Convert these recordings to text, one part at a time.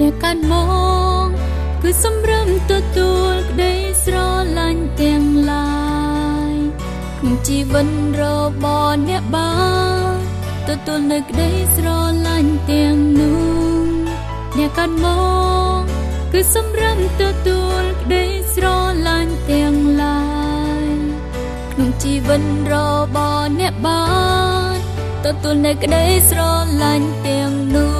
អ្នកកាន់មកគឺសម្រឹមទទួលក្តីស្រឡាញ់ទាំងឡាយក្នុងជីវិតរបស់អ្នកបានទទួលនៅក្តីស្រឡាញ់ទាំងនោះអ្នកកាន់មកគឺសម្រឹមទទួលក្តីស្រឡាញ់ទាំងឡាយក្នុងជីវិតរបស់អ្នកបានទទួលនៅក្តីស្រឡាញ់ទាំងនោះ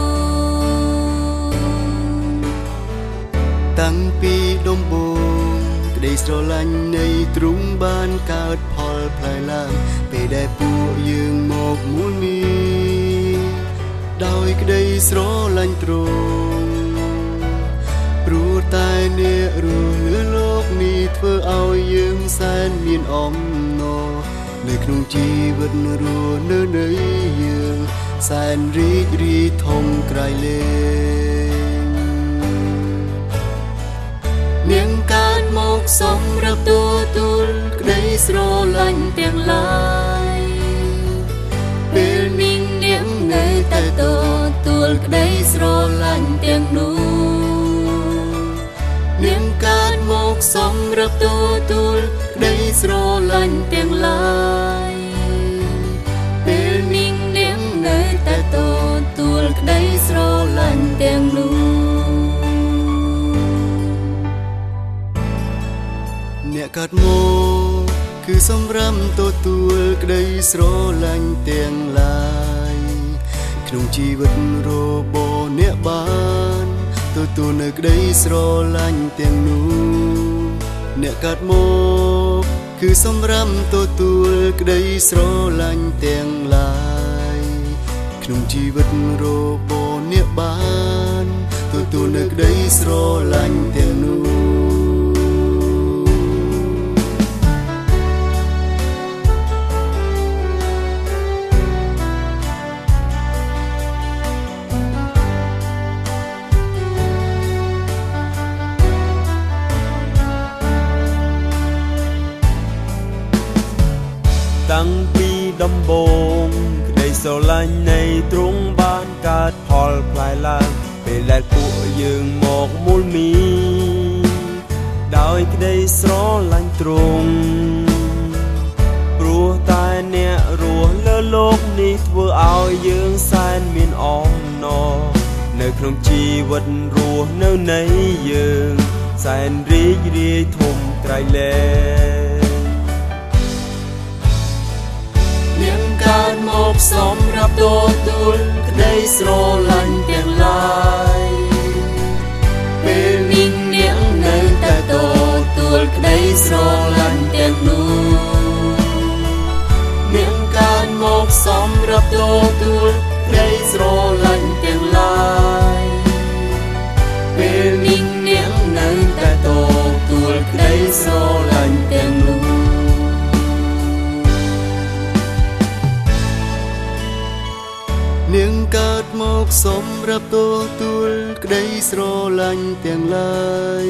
តាំងពីដំបូងក្តីស្រឡាញ់នៃទ្រង់បានកើតផលផ្លែឡើងពេលដែលពួកយើងមកមូលមីដោយក្តីស្រឡាញ់ទ្រង់ព្រោះតែអ្នករស់លើលោកនេះធ្វើឲ្យយើងសែនមានអំណរនៅក្នុងជីវិតរស់នៅនៃយើងសែនរីករាយធំក្រៃលែង ស្រឡាញ់ទាំងឡាយពេលនាងនាងនៅតែទទួលក្តីស្រឡាញ់ទាំងនោះនាងកើតមកសម្រាប់ទទួលក្តីស្រឡាញ់ទាំងឡាយពេលនាងនាងនៅតែទទួលក្តីស្រឡាញ់ទាំងនោះអ្នកកើតមក គឺសម្រាប់ទទួលក្តីស្រឡាញ់ទាំងឡាយក្នុងជីវិតរបស់អ្នកបានទទួលនៅក្តីស្រឡាញ់ទាំងនោះអ្នកកើតមកគឺសម្រាប់ទទួលក្តីស្រឡាញ់ទាំងឡាយក្នុងជីវិតរបស់អ្នកបានទទួលនៅក្តីស្រឡាញ់ទាំង ដំបូងក្តីស្រឡាញ់នៃទ្រង់បានកើតផលផ្លែឡើង ពេលដែលពួកយើងមកមូលមីដោយក្តីស្រឡាញ់ទ្រង់ព្រោះតែអ្នករស់លើលោកនេះធ្វើឲ្យយើងសែនមានអំណរនៅក្នុងជីវិតរស់នៅនៃយើងសែនរីករាយធំក្រៃលែង សម្រាប់ទទួលក្តីស្រឡាញ់ទាំងឡាយពេលនាងនាងនៅតែទទួលក្តីស្រឡាញ់ទាំងនោះនាងកើតមកសម្រាប់ទទួល នាងកើតមកសម្រាប់ទទួលក្តីស្រឡាញ់ទាំងឡាយ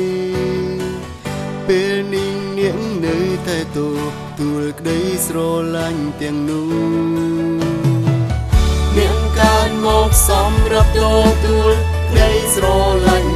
ពេលនាងនាងនៅតែទទួលក្តីស្រឡាញ់ទាំងនោះនាងកើតមកសម្រាប់ទទួលក្តីស្រឡាញ់